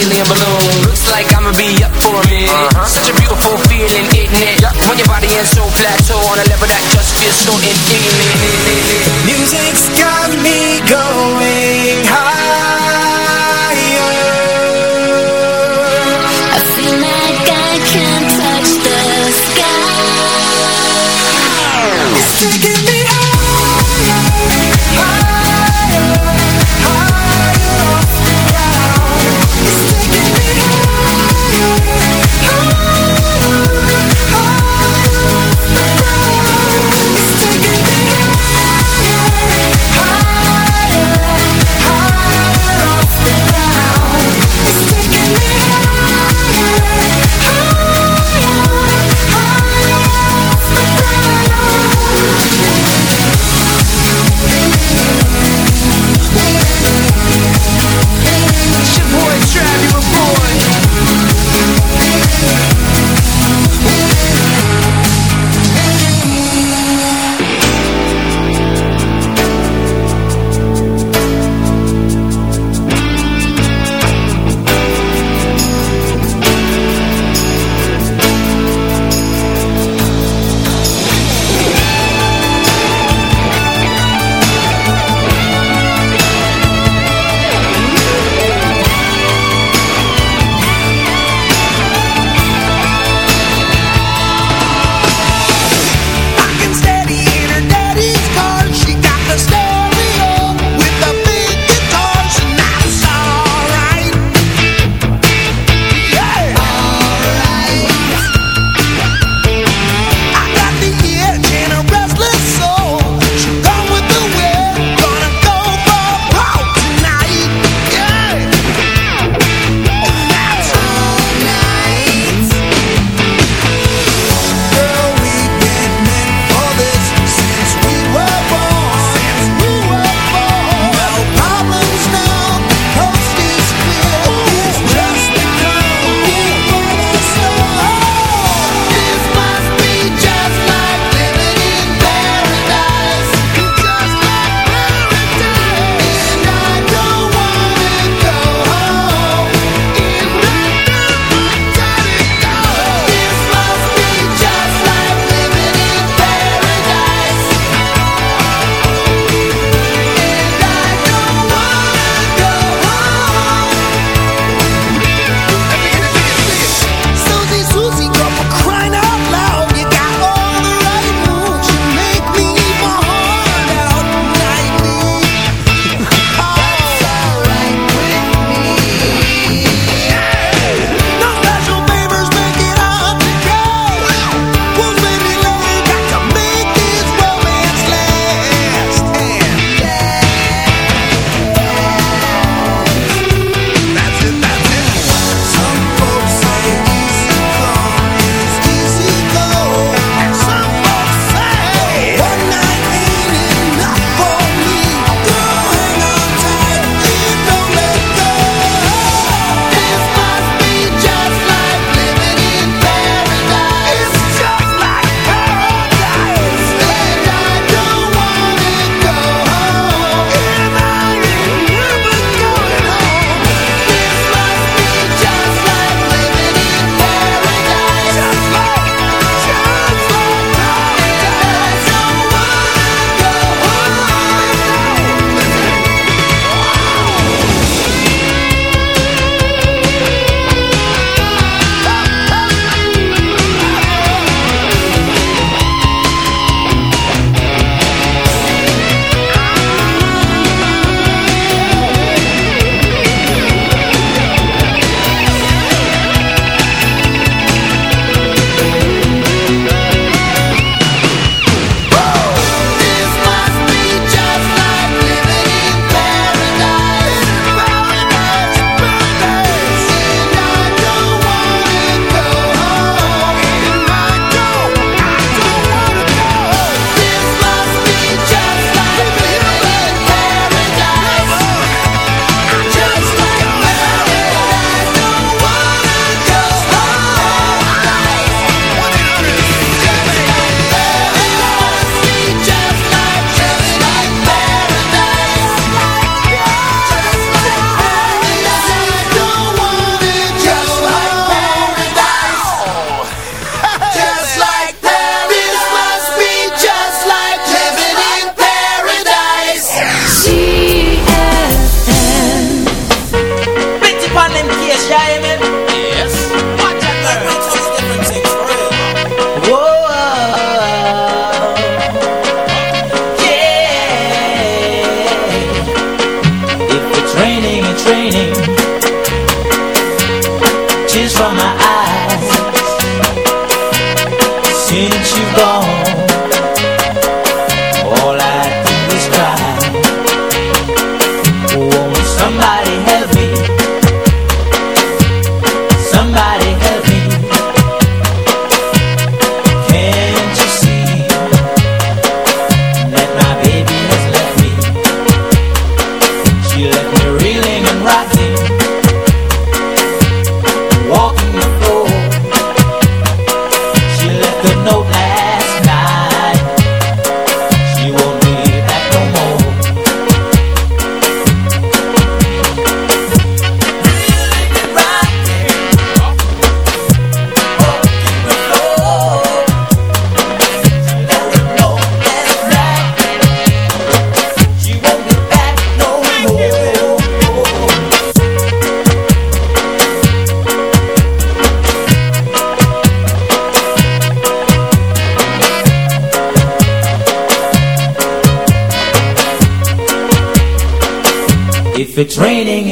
alien blue.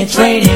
it's.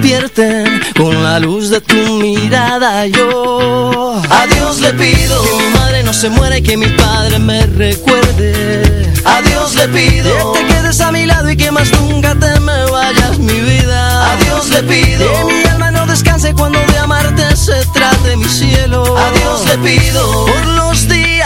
Despierten con la luz de tu mirada. Yo a Dios le pido que mi madre no se muera y que mi padre me recuerde. A Dios le pido que te quedes a mi lado y que más nunca te me vayas mi vida. A Dios le pido que mi alma no descanse cuando de amarte se trate mi cielo. A Dios le pido por los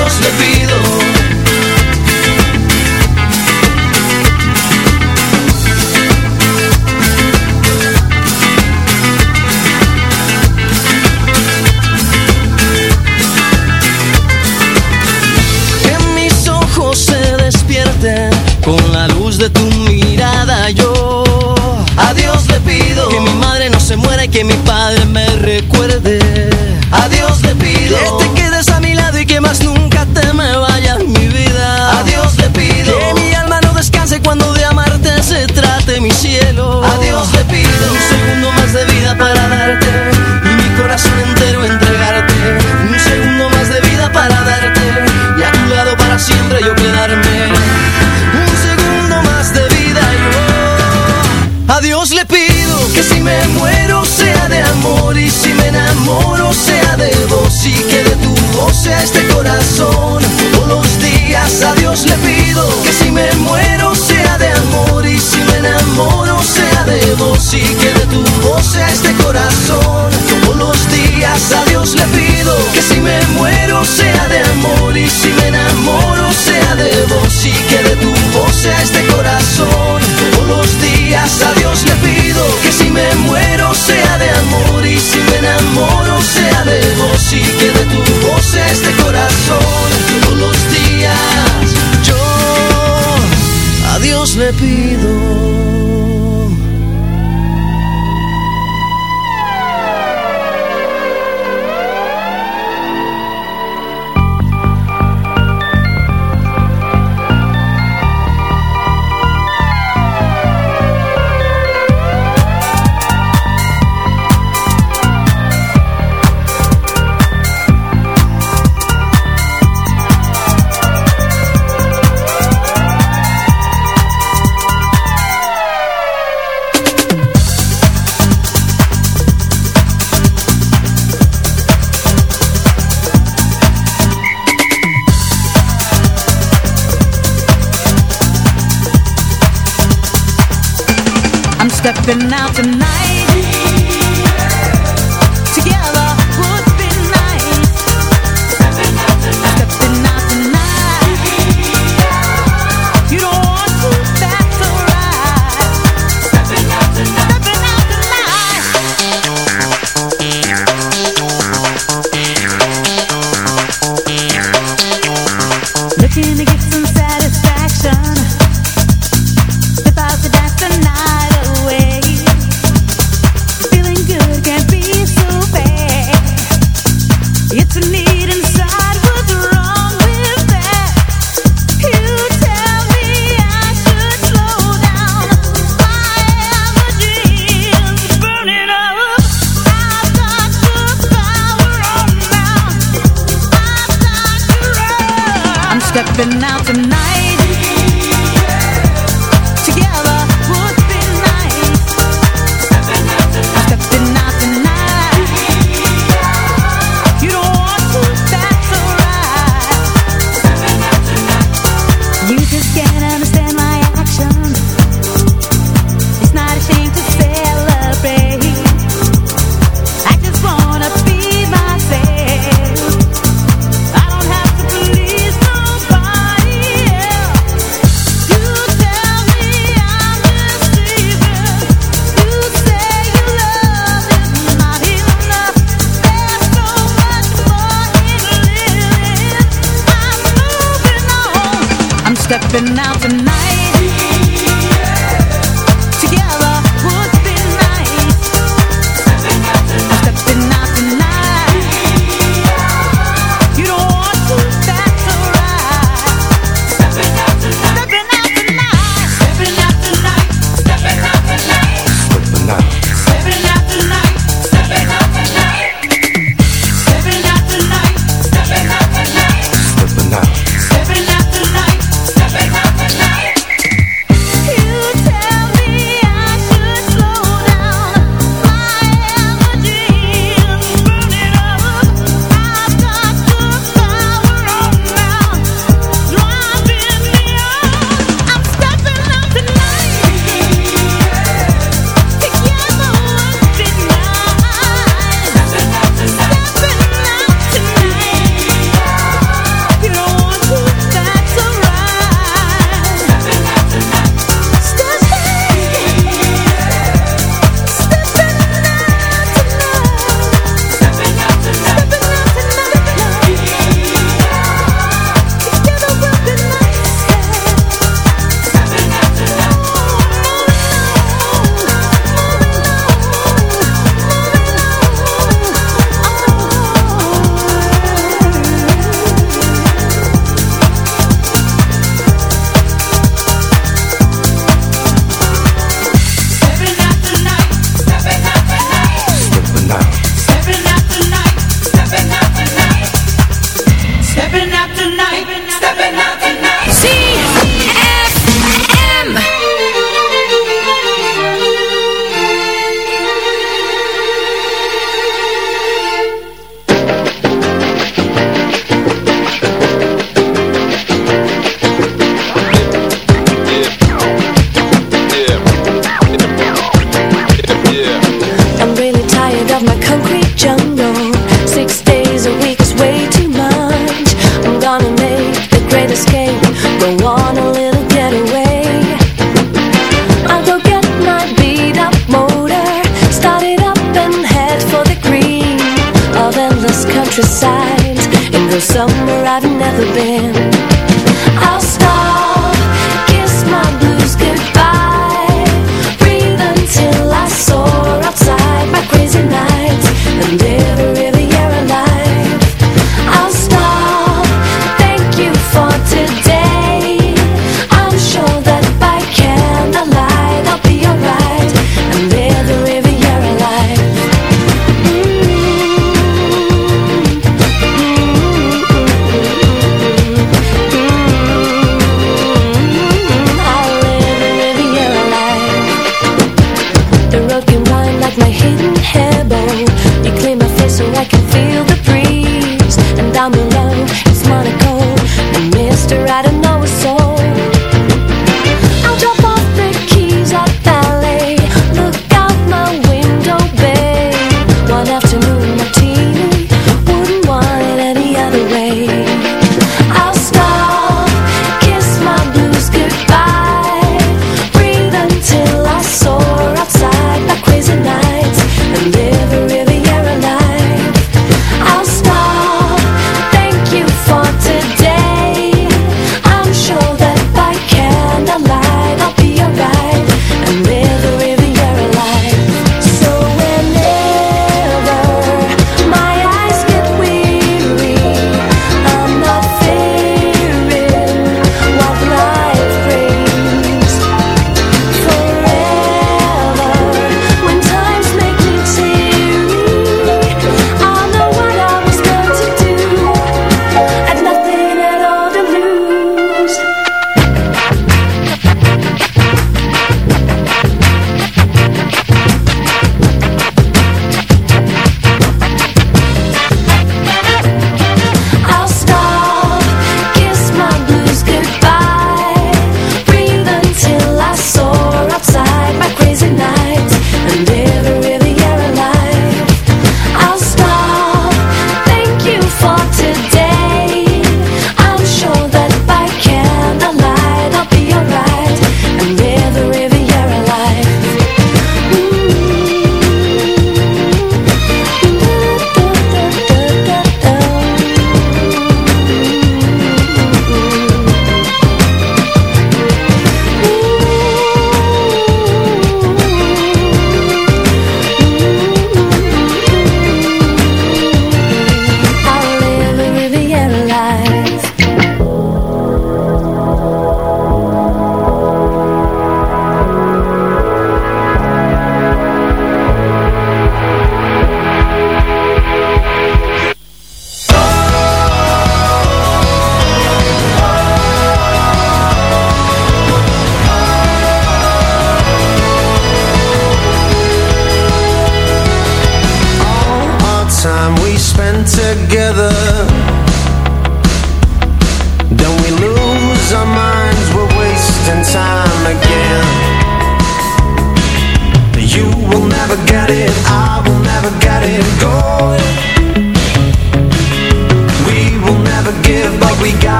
A Dios le been out tonight.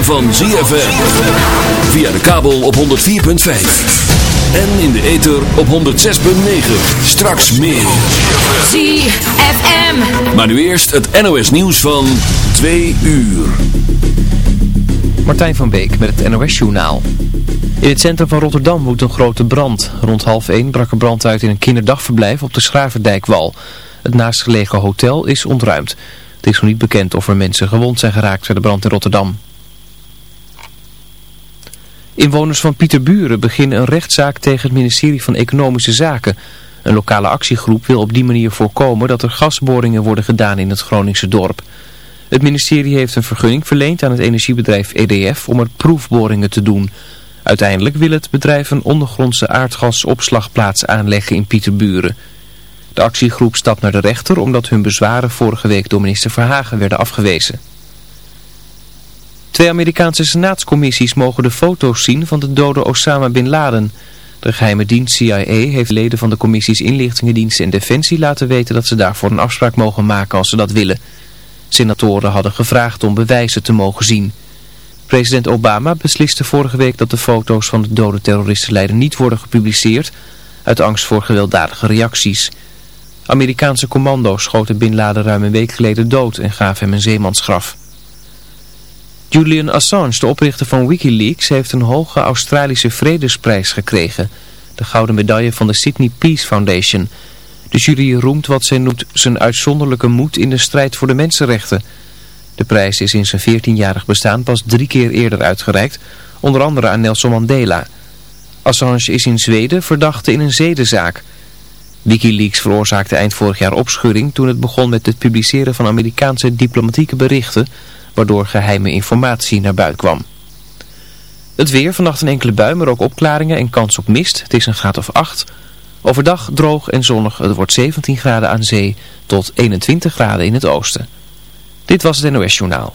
Ritme van ZFM. Via de kabel op 104.5. En in de ether op 106.9. Straks meer. ZFM. Maar nu eerst het NOS nieuws van 2 uur. Martijn van Beek met het NOS-journaal. In het centrum van Rotterdam woedt een grote brand. Rond half één brak er brand uit in een kinderdagverblijf op de Schraverdijkwal. Het naastgelegen hotel is ontruimd. Het is nog niet bekend of er mensen gewond zijn geraakt bij de brand in Rotterdam. Inwoners van Pieterburen beginnen een rechtszaak tegen het ministerie van Economische Zaken. Een lokale actiegroep wil op die manier voorkomen dat er gasboringen worden gedaan in het Groningse dorp. Het ministerie heeft een vergunning verleend aan het energiebedrijf EDF om er proefboringen te doen. Uiteindelijk wil het bedrijf een ondergrondse aardgasopslagplaats aanleggen in Pieterburen. De actiegroep stapt naar de rechter omdat hun bezwaren vorige week door minister Verhagen werden afgewezen. Twee Amerikaanse senaatscommissies mogen de foto's zien van de dode Osama Bin Laden. De geheime dienst CIA heeft leden van de commissies inlichtingendiensten en defensie laten weten dat ze daarvoor een afspraak mogen maken als ze dat willen. Senatoren hadden gevraagd om bewijzen te mogen zien. President Obama besliste vorige week dat de foto's van de dode terroristenleider niet worden gepubliceerd uit angst voor gewelddadige reacties. Amerikaanse commando's schoten Bin Laden ruim een week geleden dood en gaven hem een zeemansgraf. Julian Assange, de oprichter van Wikileaks, heeft een hoge Australische vredesprijs gekregen. De gouden medaille van de Sydney Peace Foundation. De jury roemt wat zij noemt zijn uitzonderlijke moed in de strijd voor de mensenrechten. De prijs is in zijn 14-jarig bestaan pas drie keer eerder uitgereikt, onder andere aan Nelson Mandela. Assange is in Zweden verdachte in een zedenzaak. Wikileaks veroorzaakte eind vorig jaar opschudding toen het begon met het publiceren van Amerikaanse diplomatieke berichten, waardoor geheime informatie naar buiten kwam. Het weer, vannacht een enkele bui, maar ook opklaringen en kans op mist. Het is een graad of 8. Overdag droog en zonnig. Het wordt 17 graden aan zee tot 21 graden in het oosten. Dit was het NOS Journaal.